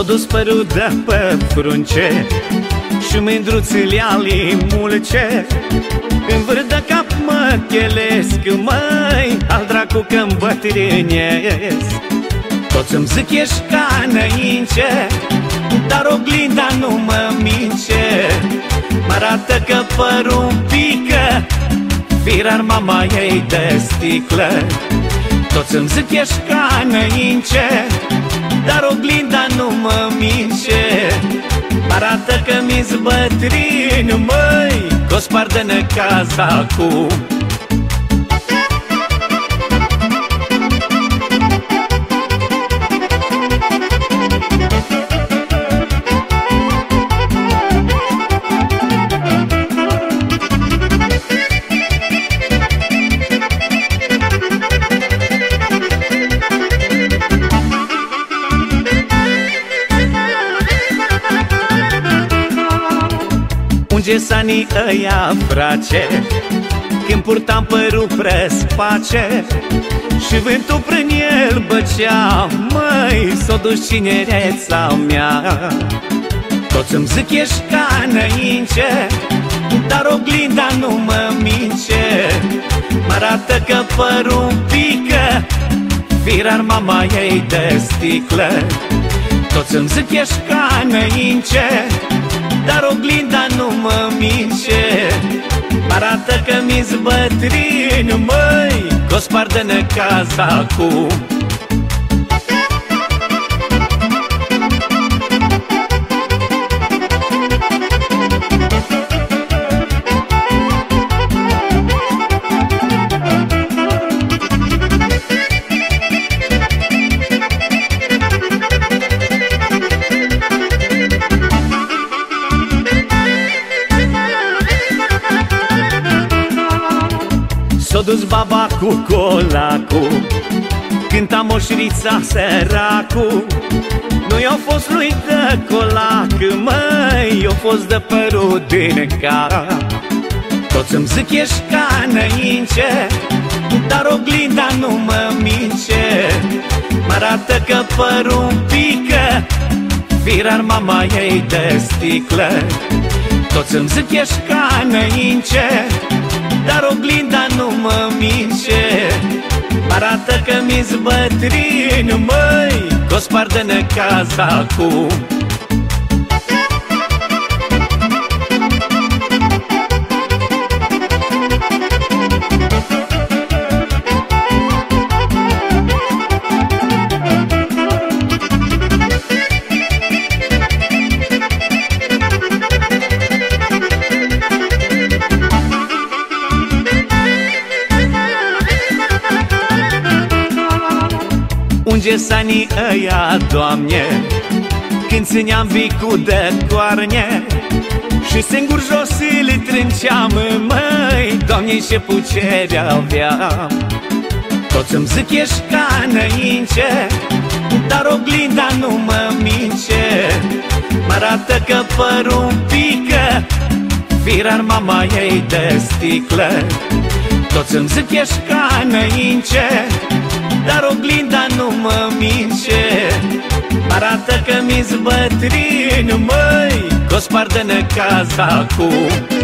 S-o dus părul de pe frunce Și mândruțele ali mulce. În vâr de cap mă chelesc Măi, al dracu că-mi bătrânesc Toți îmi zic ești ca înainte Dar oglinda nu mă mince. Mă arată că părul pică Firar mama ei de sticlă. Toți îmi zic ești ca înainte Dar oglinda nu mă mince Mă arată că mi-s bătrin, măi Că o spar de necaz acum Unge sanii ăia, frace Când purtam părul prespace. Și vântul prin el băcea Măi, s-o dus cinereța mea. Toți îmi zic ești ca înainte Dar oglinda nu mă mince Mă arată că părul pică Firar mama ei de sticlă. Toți îmi zic ești ca înainte dar oglinda nu mă mince. Mă arată că mi-s bătrin, măi Că o spar de necaz acum S-o dus baba cu colacu Cânta moșrița săracu Nu i-a fost lui de colac, măi I-a fost de părul din cap Toți îmi zic ești ca înainte Dar oglinda nu mă mince. Mă arată că părul pică Firar mama ei de sticlă. Toți îmi zic ești ca înainte dar oglinda nu mă mince. Mă arată că mi-s bătrin, măi Că o spar de necaz acum Unge sanii ăia, Doamne Când țineam vicul de coarne Și singur jos îl trânceam, măi Doamne, ce pucere aveam. Toți îmi zic ești ca înainte Dar oglinda nu mă mince Mă arată că părul pică Firar mama ei de sticlă. Toți îmi zic ești ca înainte dar oglinda nu mă mince Mă arată că mi-s bătrin, măi Că o spar de necaz acum